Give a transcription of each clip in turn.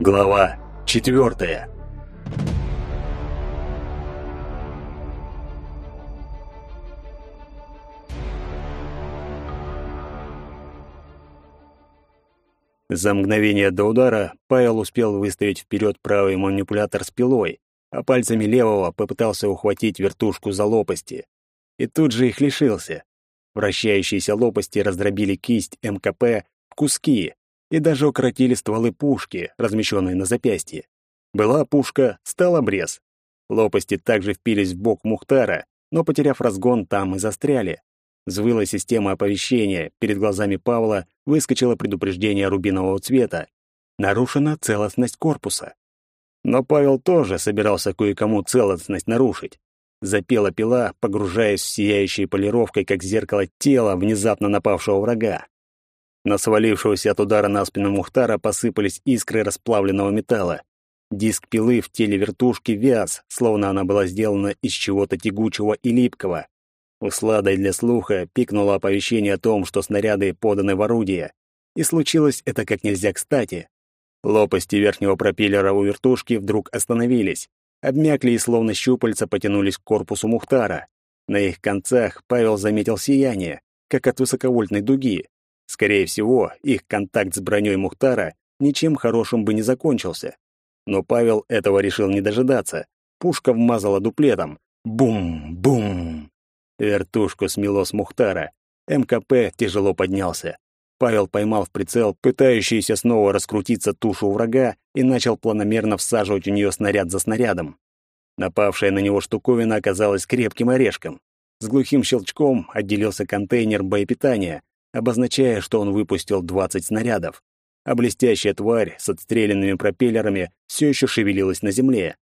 Глава четвертая. За мгновение до удара Павел успел выставить вперед правый манипулятор с пилой, а пальцами левого попытался ухватить вертушку за лопасти. И тут же их лишился. Вращающиеся лопасти раздробили кисть МКП куски и даже укоротили стволы пушки, размещенные на запястье. Была пушка, стал обрез. Лопасти также впились в бок Мухтара, но, потеряв разгон, там и застряли. Взвыла система оповещения, перед глазами Павла выскочило предупреждение рубинового цвета. Нарушена целостность корпуса. Но Павел тоже собирался кое-кому целостность нарушить. Запела пила, погружаясь в сияющей полировкой, как зеркало тела внезапно напавшего врага. На свалившегося от удара на спину Мухтара посыпались искры расплавленного металла. Диск пилы в теле вертушки вяз, словно она была сделана из чего-то тягучего и липкого. Усладой для слуха пикнуло оповещение о том, что снаряды поданы в орудие. И случилось это как нельзя кстати. Лопасти верхнего пропеллера у вертушки вдруг остановились, обмякли и словно щупальца потянулись к корпусу Мухтара. На их концах Павел заметил сияние, как от высоковольтной дуги. Скорее всего, их контакт с броней Мухтара ничем хорошим бы не закончился. Но Павел этого решил не дожидаться. Пушка вмазала дуплетом. Бум-бум! Вертушку смело с Мухтара. МКП тяжело поднялся. Павел поймал в прицел пытающуюся снова раскрутиться тушу врага и начал планомерно всаживать у нее снаряд за снарядом. Напавшая на него штуковина оказалась крепким орешком. С глухим щелчком отделился контейнер боепитания, обозначая, что он выпустил 20 снарядов. А блестящая тварь с отстрелянными пропеллерами все еще шевелилась на земле.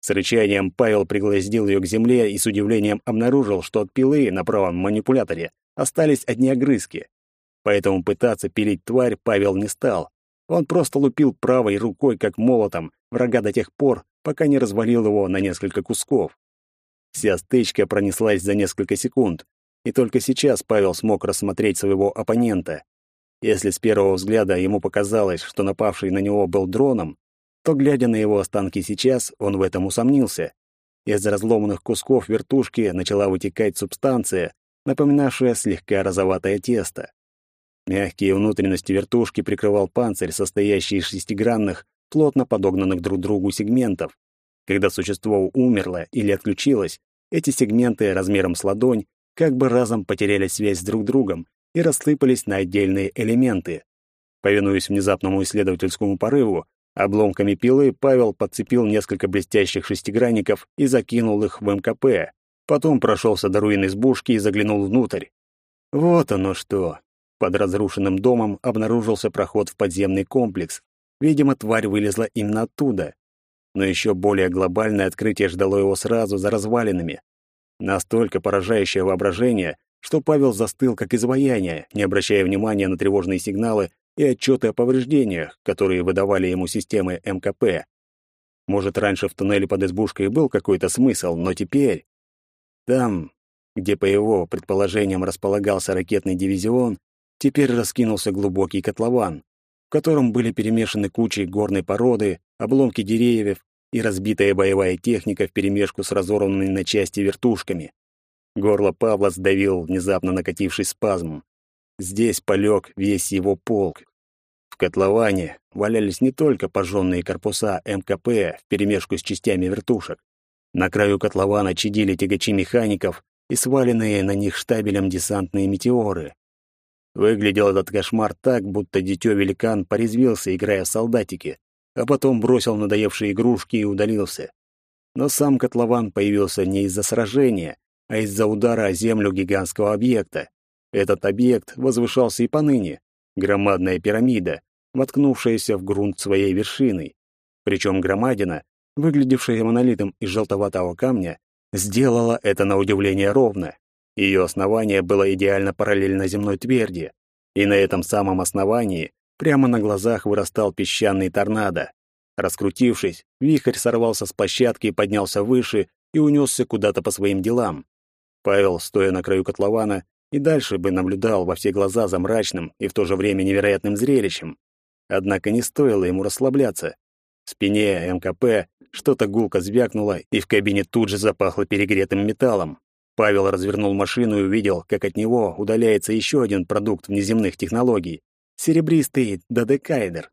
С рычанием Павел пригласил ее к земле и с удивлением обнаружил, что от пилы на правом манипуляторе остались одни огрызки. Поэтому пытаться пилить тварь Павел не стал. Он просто лупил правой рукой, как молотом, врага до тех пор, пока не развалил его на несколько кусков. Вся стычка пронеслась за несколько секунд, и только сейчас Павел смог рассмотреть своего оппонента. Если с первого взгляда ему показалось, что напавший на него был дроном, то, глядя на его останки сейчас, он в этом усомнился. Из разломанных кусков вертушки начала вытекать субстанция, напоминавшая слегка розоватое тесто. Мягкие внутренности вертушки прикрывал панцирь, состоящий из шестигранных, плотно подогнанных друг другу сегментов. Когда существо умерло или отключилось, эти сегменты размером с ладонь как бы разом потеряли связь с друг другом и рассыпались на отдельные элементы. Повинуясь внезапному исследовательскому порыву, обломками пилы Павел подцепил несколько блестящих шестигранников и закинул их в МКП. Потом прошелся до руин избушки и заглянул внутрь. Вот оно что. Под разрушенным домом обнаружился проход в подземный комплекс. Видимо, тварь вылезла именно оттуда. Но еще более глобальное открытие ждало его сразу за развалинами. Настолько поражающее воображение, что Павел застыл как изваяние, не обращая внимания на тревожные сигналы и отчеты о повреждениях, которые выдавали ему системы МКП. Может, раньше в туннеле под избушкой был какой-то смысл, но теперь... Там, где, по его предположениям, располагался ракетный дивизион, теперь раскинулся глубокий котлован, в котором были перемешаны кучи горной породы, обломки деревьев и разбитая боевая техника вперемешку с разорванными на части вертушками. Горло Павла сдавил внезапно накативший спазм. Здесь полег весь его полк. В котловане валялись не только пожженные корпуса МКП вперемешку с частями вертушек. На краю котлована чадили тягачи механиков и сваленные на них штабелем десантные метеоры. Выглядел этот кошмар так, будто дитё-великан порезвился, играя в солдатики, а потом бросил надоевшие игрушки и удалился. Но сам котлован появился не из-за сражения, а из-за удара о землю гигантского объекта. Этот объект возвышался и поныне. Громадная пирамида, воткнувшаяся в грунт своей вершиной. Причем громадина, выглядевшая монолитом из желтоватого камня, сделала это на удивление ровно. Ее основание было идеально параллельно земной тверди, и на этом самом основании прямо на глазах вырастал песчаный торнадо. Раскрутившись, вихрь сорвался с площадки, поднялся выше и унесся куда-то по своим делам. Павел, стоя на краю котлована, и дальше бы наблюдал во все глаза за мрачным и в то же время невероятным зрелищем. Однако не стоило ему расслабляться. В спине МКП что-то гулко звякнуло, и в кабине тут же запахло перегретым металлом. Павел развернул машину и увидел, как от него удаляется еще один продукт внеземных технологий — серебристый додекайдер.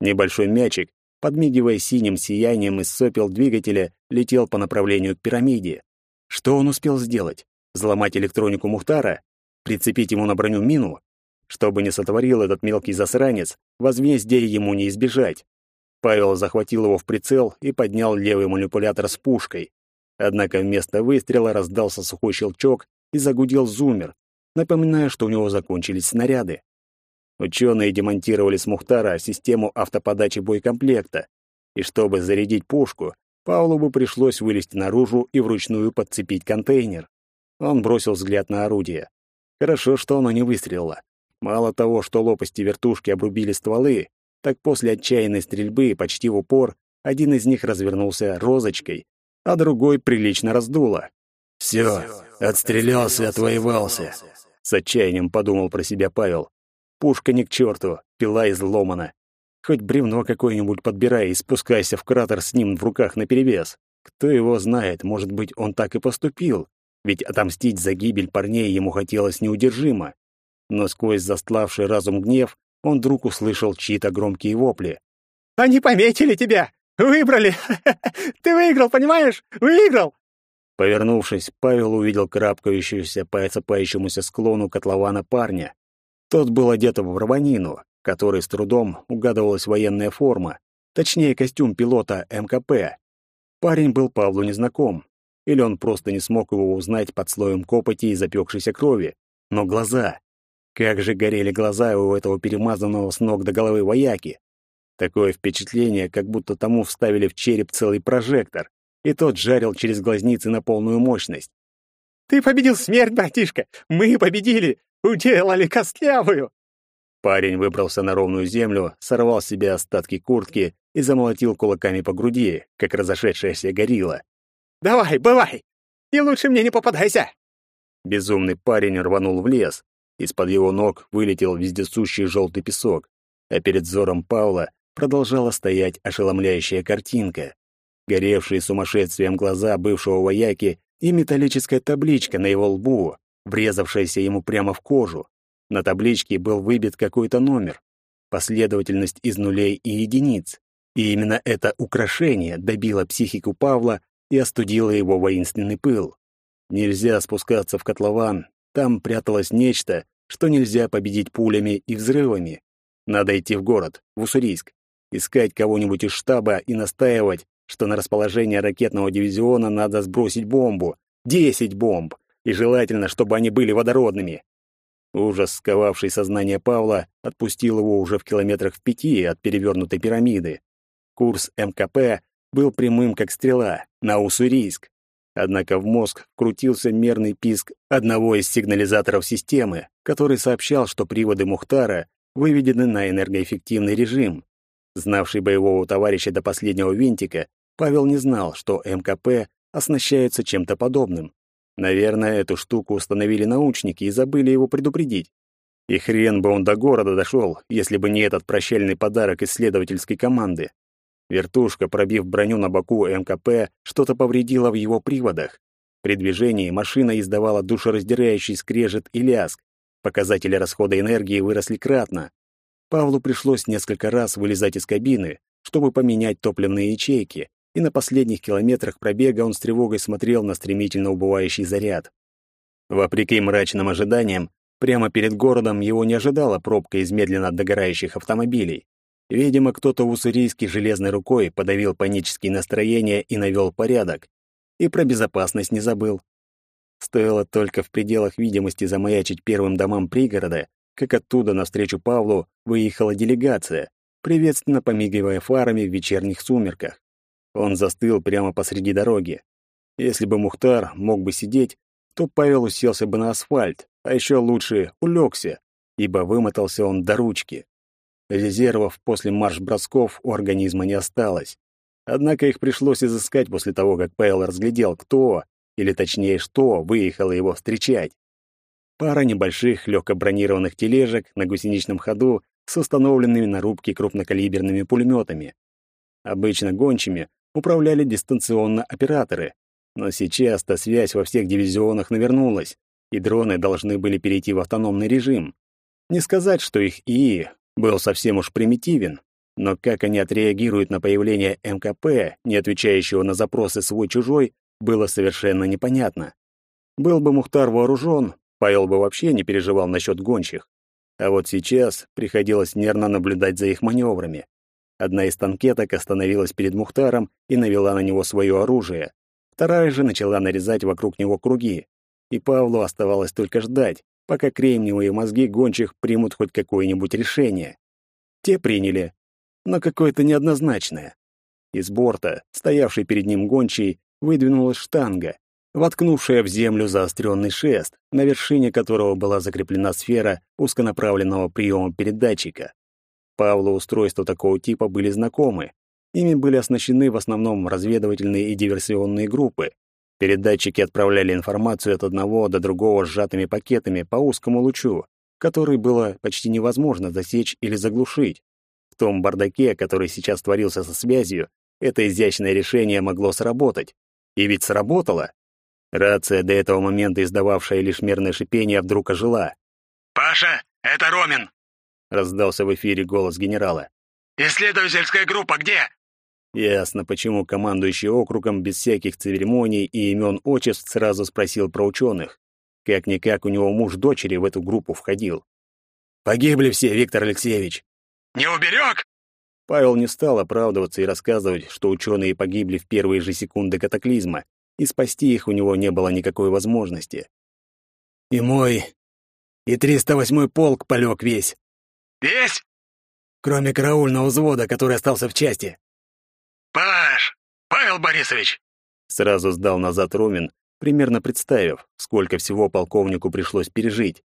Небольшой мячик, подмигивая синим сиянием из сопел двигателя, летел по направлению к пирамиде. Что он успел сделать? Взломать электронику Мухтара? Прицепить ему на броню мину? Что бы ни сотворил этот мелкий засранец, возмездия ему не избежать. Павел захватил его в прицел и поднял левый манипулятор с пушкой. Однако вместо выстрела раздался сухой щелчок и загудел зумер, напоминая, что у него закончились снаряды. Ученые демонтировали с Мухтара систему автоподачи боекомплекта, и чтобы зарядить пушку, Павлу бы пришлось вылезти наружу и вручную подцепить контейнер. Он бросил взгляд на орудие. Хорошо, что оно не выстрелило. Мало того, что лопасти вертушки обрубили стволы, так после отчаянной стрельбы почти в упор один из них развернулся розочкой, а другой прилично раздуло. «Все, отстрелялся отвоевался», — с отчаянием подумал про себя Павел. Пушка не к черту, пила изломана. Хоть бревно какое-нибудь подбирай и спускайся в кратер с ним в руках наперевес. Кто его знает, может быть, он так и поступил, ведь отомстить за гибель парней ему хотелось неудержимо. Но сквозь застлавший разум гнев он вдруг услышал чьи-то громкие вопли. «Они пометили тебя! Выбрали! Ты выиграл, понимаешь? Выиграл!» Повернувшись, Павел увидел карабкающегося по осыпающемуся склону котлована парня. Тот был одет в рванину, которой с трудом угадывалась военная форма, точнее, костюм пилота МКП. Парень был Павлу незнаком, или он просто не смог его узнать под слоем копоти и запекшейся крови. Но глаза... Как же горели глаза у этого перемазанного с ног до головы вояки. Такое впечатление, как будто тому вставили в череп целый прожектор, и тот жарил через глазницы на полную мощность. «Ты победил смерть, братишка! Мы победили! Уделали костлявую!» Парень выбрался на ровную землю, сорвал с себя остатки куртки и замолотил кулаками по груди, как разошедшаяся горилла. «Давай, бывай! И лучше мне не попадайся!» Безумный парень рванул в лес, из-под его ног вылетел вездесущий желтый песок, а перед взором Паула продолжала стоять ошеломляющая картинка. Горевшие сумасшествием глаза бывшего вояки и металлическая табличка на его лбу, врезавшаяся ему прямо в кожу. На табличке был выбит какой-то номер, последовательность из нулей и единиц. И именно это украшение добило психику Павла и остудило его воинственный пыл. Нельзя спускаться в котлован, там пряталось нечто, что нельзя победить пулями и взрывами. Надо идти в город, в Уссурийск, искать кого-нибудь из штаба и настаивать, что на расположение ракетного дивизиона надо сбросить бомбу. Десять бомб! И желательно, чтобы они были водородными. Ужас, сковавший сознание Павла, отпустил его уже в километрах в пяти от перевернутой пирамиды. Курс МКП был прямым, как стрела, на Уссурийск. Однако в мозг крутился мерный писк одного из сигнализаторов системы, который сообщал, что приводы Мухтара выведены на энергоэффективный режим. Знавший боевого товарища до последнего винтика, Павел не знал, что МКП оснащается чем-то подобным. Наверное, эту штуку установили научники и забыли его предупредить. И хрен бы он до города дошел, если бы не этот прощальный подарок исследовательской команды. Вертушка, пробив броню на боку МКП, что-то повредила в его приводах. При движении машина издавала душераздирающий скрежет и лязг. Показатели расхода энергии выросли кратно. Павлу пришлось несколько раз вылезать из кабины, чтобы поменять топливные ячейки, и на последних километрах пробега он с тревогой смотрел на стремительно убывающий заряд. Вопреки мрачным ожиданиям, прямо перед городом его не ожидала пробка из медленно догорающих автомобилей. Видимо, кто-то в Уссурийске железной рукой подавил панические настроения и навел порядок. И про безопасность не забыл. Стоило только в пределах видимости замаячить первым домам пригорода, как оттуда навстречу Павлу выехала делегация, приветственно помигивая фарами в вечерних сумерках. Он застыл прямо посреди дороги. Если бы Мухтар мог бы сидеть, то Павел уселся бы на асфальт, а еще лучше улегся, ибо вымотался он до ручки. Резервов после марш-бросков у организма не осталось. Однако их пришлось изыскать после того, как Павел разглядел, кто, или точнее, что, выехало его встречать. пара небольших легкобронированных тележек на гусеничном ходу с установленными на рубке крупнокалиберными пулеметами. Обычно гончими управляли дистанционно операторы, но сейчас-то связь во всех дивизионах навернулась, и дроны должны были перейти в автономный режим. Не сказать, что их ИИ был совсем уж примитивен, но как они отреагируют на появление МКП, не отвечающего на запросы свой-чужой, было совершенно непонятно. Был бы Мухтар вооружен, Павел бы вообще не переживал насчет гончих. А вот сейчас приходилось нервно наблюдать за их маневрами. Одна из танкеток остановилась перед Мухтаром и навела на него свое оружие. Вторая же начала нарезать вокруг него круги. И Павлу оставалось только ждать, пока кремниевые мозги гончих примут хоть какое-нибудь решение. Те приняли, но какое-то неоднозначное. Из борта, стоявший перед ним гончий, выдвинулась штанга, воткнувшая в землю заостренный шест, на вершине которого была закреплена сфера узконаправленного приема передатчика. Павлу устройства такого типа были знакомы. Ими были оснащены в основном разведывательные и диверсионные группы. Передатчики отправляли информацию от одного до другого сжатыми пакетами по узкому лучу, который было почти невозможно засечь или заглушить. В том бардаке, который сейчас творился со связью, это изящное решение могло сработать. И ведь сработало. Рация, до этого момента издававшая лишь мерное шипение, вдруг ожила. «Паша, это Ромин!» — раздался в эфире голос генерала. «Исследовательская группа где?» Ясно, почему командующий округом без всяких церемоний и имен отчеств сразу спросил про ученых. Как-никак у него муж дочери в эту группу входил. «Погибли все, Виктор Алексеевич!» «Не уберег?» Павел не стал оправдываться и рассказывать, что ученые погибли в первые же секунды катаклизма, и спасти их у него не было никакой возможности. «И мой, и 308-й полк полег весь». «Весь?» «Кроме караульного взвода, который остался в части». «Паш! Павел Борисович!» Сразу сдал назад Румин, примерно представив, сколько всего полковнику пришлось пережить.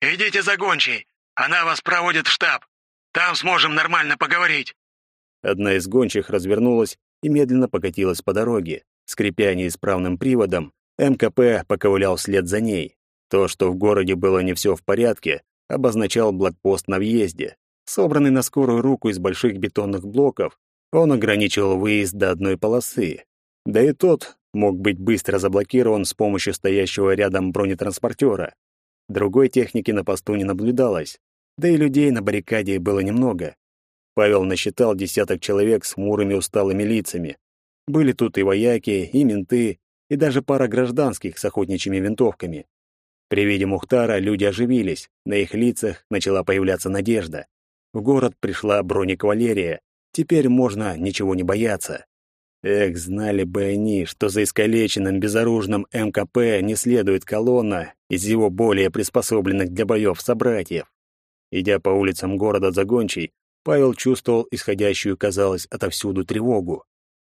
«Идите за гончей, она вас проводит в штаб. Там сможем нормально поговорить». Одна из гончих развернулась и медленно покатилась по дороге. Скрипя неисправным приводом, МКП поковылял вслед за ней. То, что в городе было не все в порядке, обозначал блокпост на въезде. Собранный на скорую руку из больших бетонных блоков, он ограничивал выезд до одной полосы. Да и тот мог быть быстро заблокирован с помощью стоящего рядом бронетранспортера. Другой техники на посту не наблюдалось, да и людей на баррикаде было немного. Павел насчитал десяток человек с мурыми усталыми лицами. Были тут и вояки, и менты, и даже пара гражданских с охотничьими винтовками. При виде Мухтара люди оживились, на их лицах начала появляться надежда. В город пришла бронекавалерия, теперь можно ничего не бояться. Эх, знали бы они, что за искалеченным безоружным МКП не следует колонна из его более приспособленных для боев собратьев. Идя по улицам города Загончий, Павел чувствовал исходящую, казалось, отовсюду тревогу.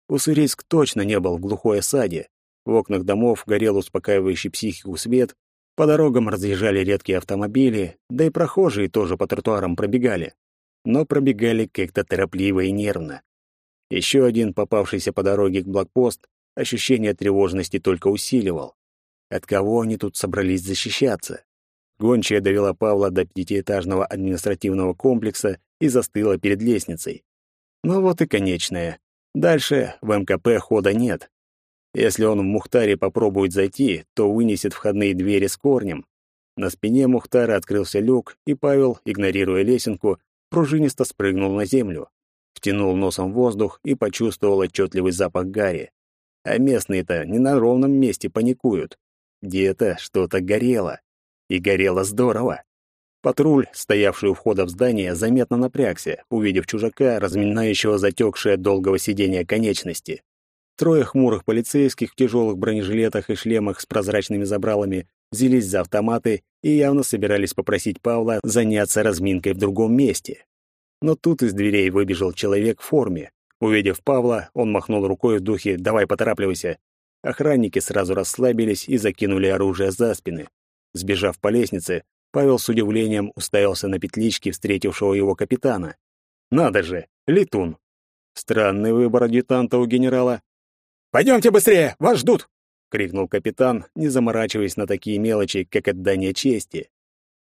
Уссурийск точно не был в глухой осаде. В окнах домов горел успокаивающий психику свет, по дорогам разъезжали редкие автомобили, да и прохожие тоже по тротуарам пробегали. Но пробегали как-то торопливо и нервно. Еще один попавшийся по дороге к блокпост ощущение тревожности только усиливал. От кого они тут собрались защищаться? Гончая довела Павла до пятиэтажного административного комплекса и застыла перед лестницей. Ну вот и конечная. Дальше в МКП хода нет. Если он в Мухтаре попробует зайти, то вынесет входные двери с корнем. На спине Мухтара открылся люк, и Павел, игнорируя лесенку, пружинисто спрыгнул на землю. Втянул носом воздух и почувствовал отчетливый запах гари. А местные-то не на ровном месте паникуют. Где-то что-то горело. И горело здорово. Патруль, стоявший у входа в здание, заметно напрягся, увидев чужака, разминающего затекшие от долгого сидения конечности. Трое хмурых полицейских в тяжелых бронежилетах и шлемах с прозрачными забралами взялись за автоматы и явно собирались попросить Павла заняться разминкой в другом месте. Но тут из дверей выбежал человек в форме. Увидев Павла, он махнул рукой в духе «давай поторапливайся». Охранники сразу расслабились и закинули оружие за спины. Сбежав по лестнице, Павел с удивлением уставился на петлички встретившего его капитана. «Надо же, летун!» Странный выбор адъютанта у генерала. «Пойдемте быстрее, вас ждут!» крикнул капитан, не заморачиваясь на такие мелочи, как отдание чести.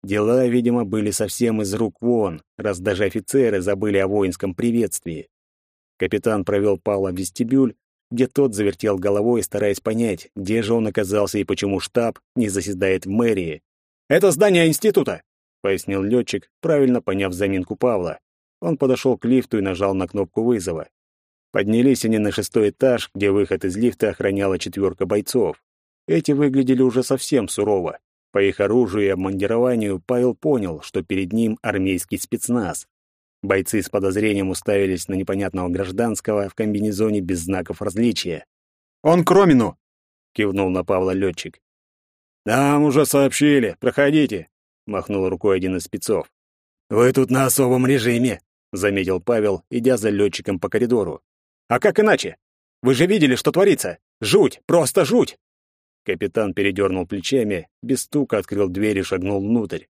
Дела, видимо, были совсем из рук вон, раз даже офицеры забыли о воинском приветствии. Капитан провел Павла в вестибюль, где тот завертел головой, стараясь понять, где же он оказался и почему штаб не заседает в мэрии. «Это здание института!» — пояснил летчик, правильно поняв заминку Павла. Он подошел к лифту и нажал на кнопку вызова. Поднялись они на шестой этаж, где выход из лифта охраняла четверка бойцов. Эти выглядели уже совсем сурово. По их оружию и обмундированию Павел понял, что перед ним армейский спецназ. Бойцы с подозрением уставились на непонятного гражданского в комбинезоне без знаков различия. «Он к Ромину!» — кивнул на Павла летчик. «Нам уже сообщили. Проходите!» — махнул рукой один из спецов. «Вы тут на особом режиме», — заметил Павел, идя за летчиком по коридору. «А как иначе? Вы же видели, что творится? Жуть! Просто жуть!» Капитан передернул плечами, без стука открыл дверь и шагнул внутрь.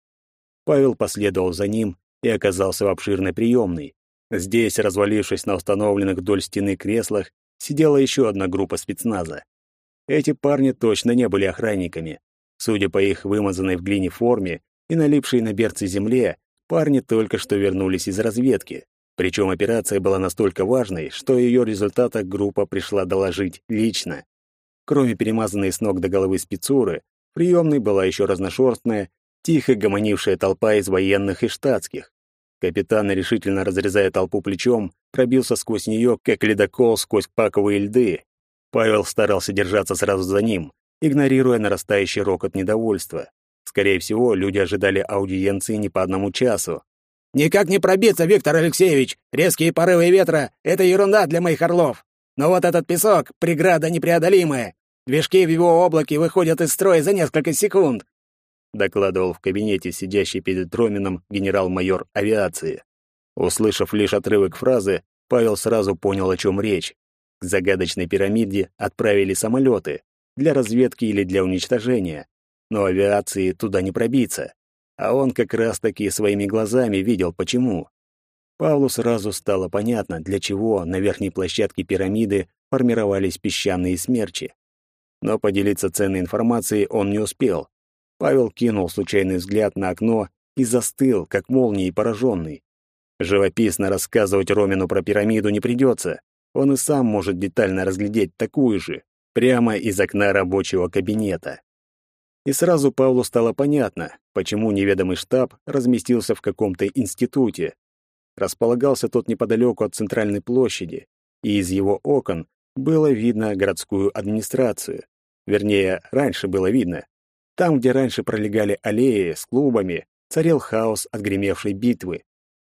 Павел последовал за ним и оказался в обширной приемной. Здесь, развалившись на установленных вдоль стены креслах, сидела еще одна группа спецназа. Эти парни точно не были охранниками. Судя по их вымазанной в глине форме и налипшей на берцы земле, парни только что вернулись из разведки. Причем операция была настолько важной, что ее результатах группа пришла доложить лично. Кроме перемазанной с ног до головы спецуры, приемной была еще разношерстная, тихо гомонившая толпа из военных и штатских. Капитан, решительно разрезая толпу плечом, пробился сквозь нее, как ледокол сквозь паковые льды. Павел старался держаться сразу за ним, игнорируя нарастающий рокот недовольства. Скорее всего, люди ожидали аудиенции не по одному часу. «Никак не пробиться, Виктор Алексеевич! Резкие порывы ветра — это ерунда для моих орлов! Но вот этот песок — преграда непреодолимая. Движки в его облаке выходят из строя за несколько секунд», — докладывал в кабинете сидящий перед Ромином генерал-майор авиации. Услышав лишь отрывок фразы, Павел сразу понял, о чем речь. К загадочной пирамиде отправили самолеты для разведки или для уничтожения, но авиации туда не пробиться. А он как раз-таки своими глазами видел, почему. Павлу сразу стало понятно, для чего на верхней площадке пирамиды формировались песчаные смерчи. Но поделиться ценной информацией он не успел. Павел кинул случайный взгляд на окно и застыл, как молнией пораженный. Живописно рассказывать Ромину про пирамиду не придется. Он и сам может детально разглядеть такую же, прямо из окна рабочего кабинета. И сразу Павлу стало понятно, почему неведомый штаб разместился в каком-то институте, Располагался тот неподалеку от центральной площади, и из его окон было видно городскую администрацию. Вернее, раньше было видно. Там, где раньше пролегали аллеи с клубами, царил хаос от гремевшей битвы.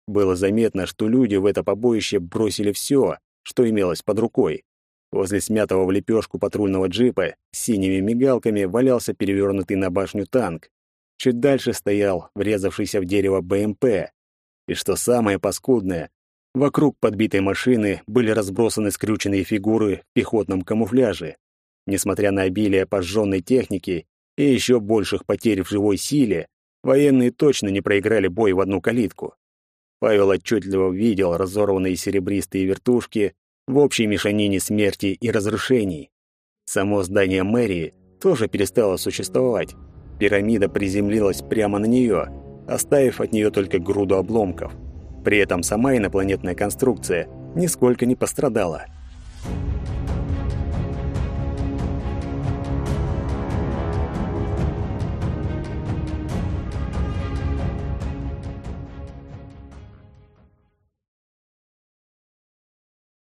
Было заметно, что люди в это побоище бросили все, что имелось под рукой. Возле смятого в лепешку патрульного джипа синими мигалками валялся перевернутый на башню танк. Чуть дальше стоял врезавшийся в дерево БМП, и что самое паскудное, вокруг подбитой машины были разбросаны скрюченные фигуры в пехотном камуфляже. Несмотря на обилие пожженной техники и еще больших потерь в живой силе, военные точно не проиграли бой в одну калитку. Павел отчетливо видел разорванные серебристые вертушки в общей мешанине смерти и разрушений. Само здание мэрии тоже перестало существовать. Пирамида приземлилась прямо на нее — оставив от нее только груду обломков. При этом сама инопланетная конструкция нисколько не пострадала –